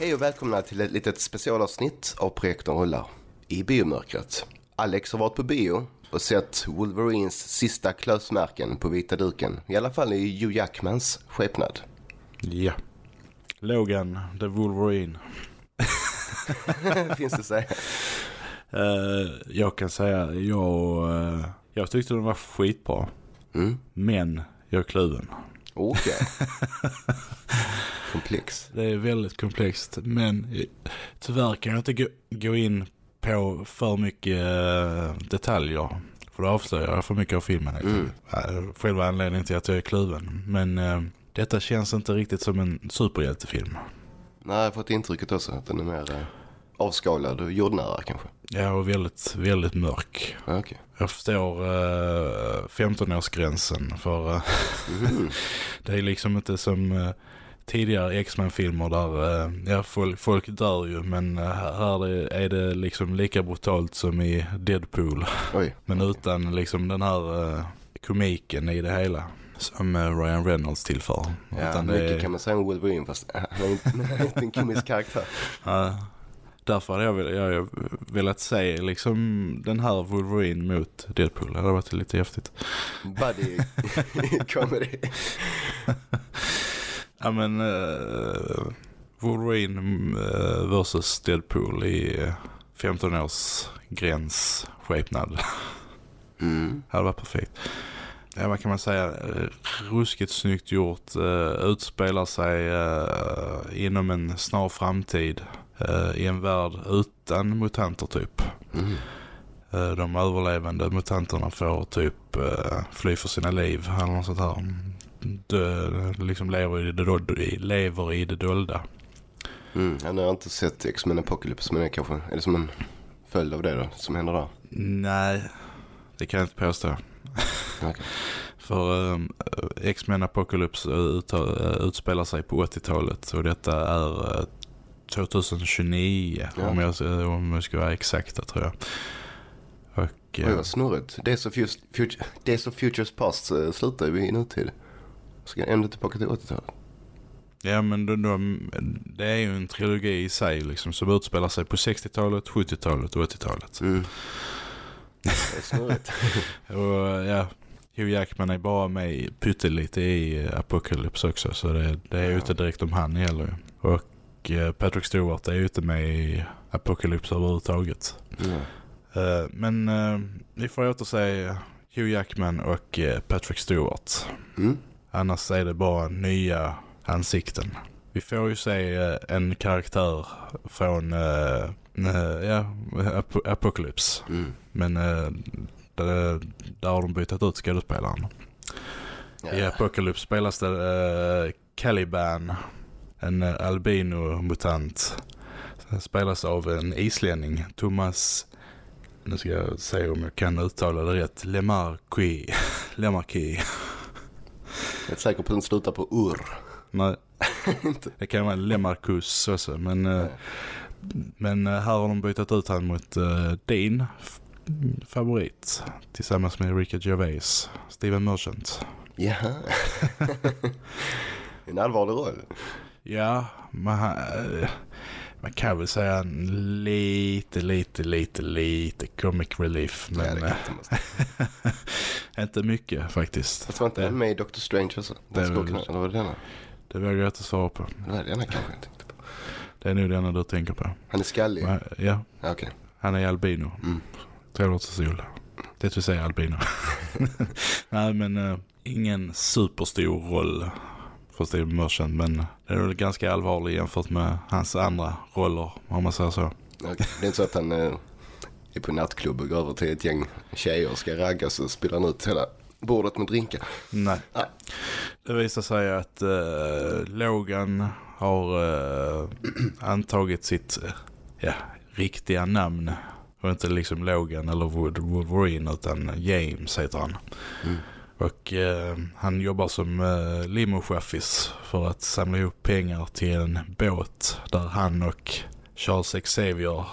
Hej och välkomna till ett litet specialavsnitt av Projektorn rullar i biomörkret. Alex har varit på bio och sett Wolverines sista klösmärken på vita duken. I alla fall i Hugh Jackmans skepnad. Ja. Logan, the Wolverine. Finns det säga. Uh, jag kan säga, jag, uh, jag tyckte den var skitbra. Mm. Men jag är kluven. Okej. Komplex. Det är väldigt komplext. Men eh, tyvärr kan jag inte gå, in på för mycket uh, detaljer. För då avslöjar jag för mycket av filmen. Mm. Uh, själva anledningen till att jag är kluven. Men uh, detta känns inte riktigt som en superhjältefilm. Nej, jag har fått intrycket också att den är mer eh, avskalad och jordnära kanske. Ja, och väldigt, väldigt mörk. Ja, Okej. Jag förstår uh, 15-årsgränsen för Mm. det är liksom inte som tidigare X-Men-filmer där uh, ja, folk, folk dör ju men uh, här är det, liksom lika brutalt som i Deadpool Oj. men utan liksom den här uh, komiken i det hela som Ryan Reynolds tillför. Ja, utan mycket är- kan man säga om Wolverine fast han är inte, en komisk karaktär. Ja, därför hade jag, vel- jag, jag velat se liksom den här Wolverine mot Deadpool. Det hade varit lite häftigt. Buddy comedy. Ja men uh, Wolverine uh, versus Deadpool i uh, 15 års gräns skepnad. Mm. Det hade varit perfekt. Ja vad kan man säga? Eh, Ruskigt snyggt gjort. Uh, utspelar sig uh, inom en snar framtid. Uh, I en värld utan mutanter typ. Mm. Eh, De överlevande mutanterna får typ eh, fly för sina liv eller något sånt här. Dö, liksom lever i det, dolda, lever i det dolda. Mm. Ja, nu har jag inte sett X-Men Apocalypse men det är kanske är det som en följd av det då som händer där. Nej, det kan jag inte påstå. Okej. För um, X-Men Apocalypse eh, eh, utspelar sig på 80-talet och detta är eh, 2029 Ja. om, jag, eh, om jag ska vara exakta tror jag. Och, Oj eh, vad snurrigt. Days of, Fus- Future, Days of Futures Past uh, slutar ju i nutid. Ska ändå tillbaka till 80-talet. Ja men de, de, det är ju en trilogi i sig liksom som utspelar sig på 60-talet, 70-talet och 80-talet. Mm. Det är snurrigt. Och ja, Hugh Jackman är bara med pyttelite i eh, Apocalypse också så det, det är ju Ja. inte direkt om han heller. Och eh, Patrick Stewart är ju inte med i Apocalypse överhuvudtaget. Mm. Men uh, vi får återse Hugh Jackman och Patrick Stewart. Mm. Annars är det bara nya ansikten. Vi får ju se eh, en karaktär från eh, eh, ja, Ap- Apocalypse. Mm. Men eh, där, där har de bytt ut skådespelaren. I Ja. Apocalypse spelas det eh, Caliban, en albino-mutant. Spelas av en islänning, Thomas, nu ska jag se om jag kan uttala det rätt, Lemarki. Lemarki. Jag är säker på att den slutar på urr. Nej, det kan vara Lemarcus också, men, eh, men eh, här har de bytt ut han mot eh, din favorit tillsammans med Ricky Gervais, Steven Merchant. Jaha. en allvarlig roll. Ja, man, eh, man kan väl säga lite, lite, lite, lite comic relief. Nej, Men det kan eh, inte inte mycket faktiskt. Fast var inte Det- med i Doctor Strange? Det är Den väl- eller var det denna? Det vågar jag inte svara på. Det var denna kanske jag tänkte på. Det är nog den du tänker på. Han är skallig. Men, ja, Ja, Okej. han är albino. Mm. Trålort och sol. Det vill säga albino. Nej, men eh, ingen superstor roll för Steven Merchant. Men det är väl ganska allvarlig jämfört med hans andra roller, om man säger så. Det är inte så att han eh, är på nattklubb och går över till ett gäng tjejer och ska raggas och spelar han ut hela bordet med drinkar. Nej. Nej. Det visar sig att eh, Logan har eh, antagit sitt eh, ja, riktiga namn. Och inte liksom Logan eller Wolverine utan James heter han. Mm. Och eh, han jobbar som eh, limochaffis för att samla ihop pengar till en båt där han och Charles Xavier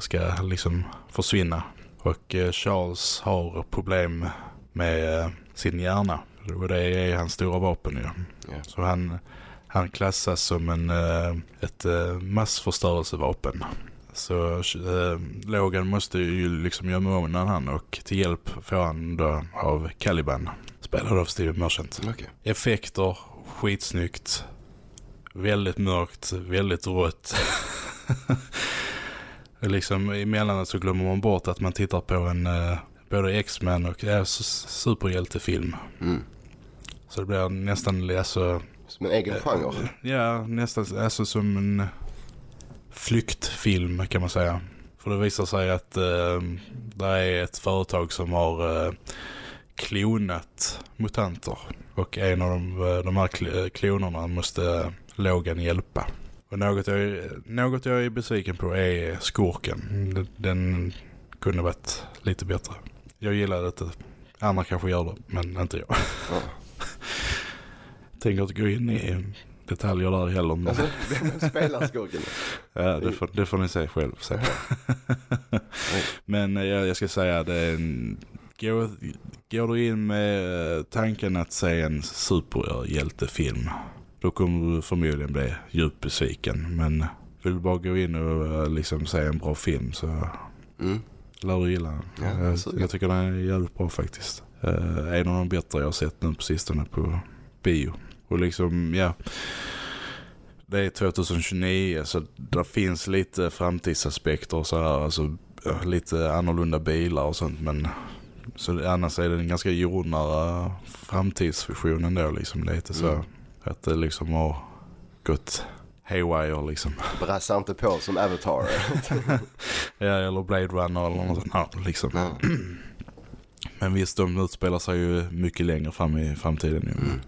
ska liksom försvinna. Och eh, Charles har problem med eh, sin hjärna. Och det är hans stora vapen ju. Ja. Så han, Han klassas som en, eh, ett eh, massförstörelsevapen. Så eh, Logan måste ju liksom gömma undan han och till hjälp får han då av Caliban. Spelad av Steve Merchant. Okej. Effekter, skitsnyggt. Väldigt mörkt, väldigt rått. Liksom emellanåt så glömmer man bort att man tittar på en eh, både X-Men och s- superhjältefilm. Mm. Så det blir nästan alltså, Som en egen genre. ja, nästan alltså som en flyktfilm kan man säga. För det visar sig att eh, det är ett företag som har eh, klonat mutanter. Och en av de, eh, de här kl- klonerna måste Logan hjälpa. Och något jag, något jag är besviken på är skurken. Den, den kunde varit lite bättre. Jag gillar det inte. Andra kanske gör det, men inte jag. Ja. Tänker inte gå in i detaljer där heller. Men, Alltså, vem spelar skurken? ja, det, får, det får ni se själv. Så. men eh, jag, jag ska säga det är en, går, går du in med eh, tanken att se en superhjältefilm då kommer du förmodligen bli djupt besviken. Men vill du bara gå in och eh, liksom se en bra film så Mm. lär du gilla den. Ja, jag, så- jag tycker den är jävligt bra faktiskt. Uh, en av de bättre jag har sett nu på sistone på bio. Och liksom, ja. Det är 2029 så det finns lite framtidsaspekter och så här. Alltså lite annorlunda bilar och sånt. Men så annars är det en ganska jordnära framtidsvision ändå liksom. Lite så Mm. att det liksom har gått haywire liksom. Brassa inte på som Avatar. Ja, eller Blade Runner eller något sånt liksom. Ja. Men visst, de utspelar sig ju mycket längre fram i framtiden. Ju. Mm.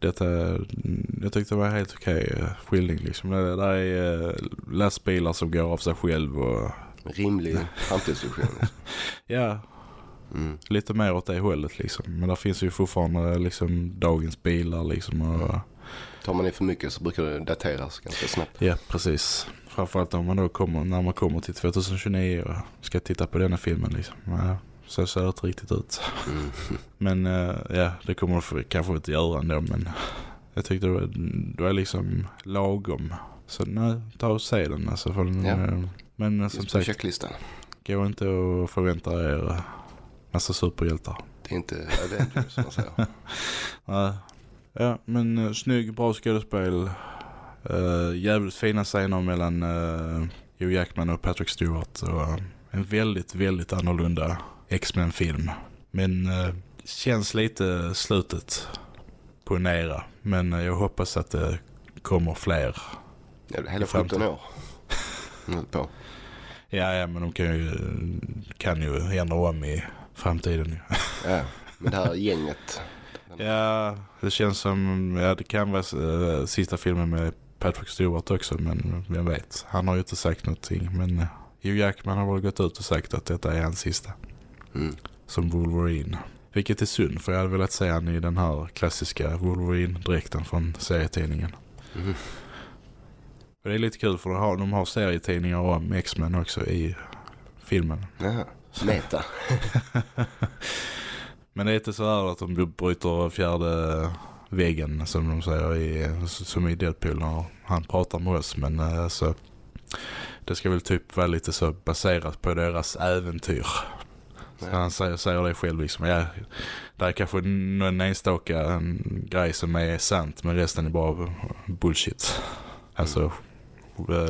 Detta, jag tyckte det var helt okej eh, skildring. Liksom. Det, där är eh, lastbilar som går av sig själv och Rimlig framtidsvision. ja, Mm. lite mer åt det hållet liksom. Men där finns ju fortfarande liksom dagens bilar liksom. Och, Tar man i för mycket så brukar det dateras ganska snabbt. ja, precis. Framförallt om man då kommer, när man kommer till 2029 och ska titta på denna filmen liksom. Ja, så ser det inte riktigt ut. Mm. Men eh, ja, det kommer det kanske inte göra ändå. Men jag tyckte det var, det var liksom lagom. Så nej, ta och se den alltså. För den Ja. Eh, men eh, som sagt, checklistan. gå inte och förvänta er eh, massa superhjältar. Det är inte Avengers som man säger. Nej. Ja, men uh, snygg, bra skådespel. Uh, jävligt fina scener mellan uh, Hugh Jackman och Patrick Stewart. Och, eh, en väldigt, väldigt annorlunda X-Men-film. Men uh, känns lite slutet på en era. Men eh, jag hoppas att det kommer fler. Ja, det är hela I framtiden. 17 år. Mm, på. Ja, ja men de kan ju, kan ju ändra om i framtiden. Ja. Men det här gänget. Ja, det känns som, ja det kan vara äh, sista filmen med Patrick Stewart också, men vem vet. Han har ju inte sagt någonting, men uh, Hugh Jackman har väl gått ut och sagt att detta är hans sista Mm. som Wolverine. Vilket är synd, för jag hade velat se han i den här klassiska Wolverine-dräkten från serietidningen. Mm. Och det är lite kul för de har, de har serietidningar om X-Men också i filmen. Ja. Meta. Men det är inte så här att de bryter fjärde väggen som de säger i, som i Deadpool när han pratar med oss. Men eh, så det ska väl typ vara lite så baserat på deras äventyr. Så han säger, säger det själv liksom. Ja, det är kanske någon enstaka en grej som är sant men resten är bara bullshit. Alltså eh,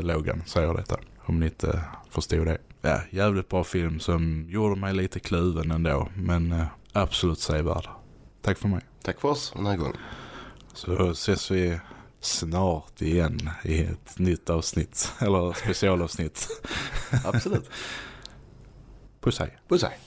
Logan säger detta. Om ni inte förstod det. Ja, jävligt bra film som gjorde mig lite kluven ändå. Men eh, absolut sevärd. Tack för mig. Tack för oss den här gången. Så ses vi snart igen i ett nytt avsnitt. Eller specialavsnitt. Absolut. Puss hej. Puss hej.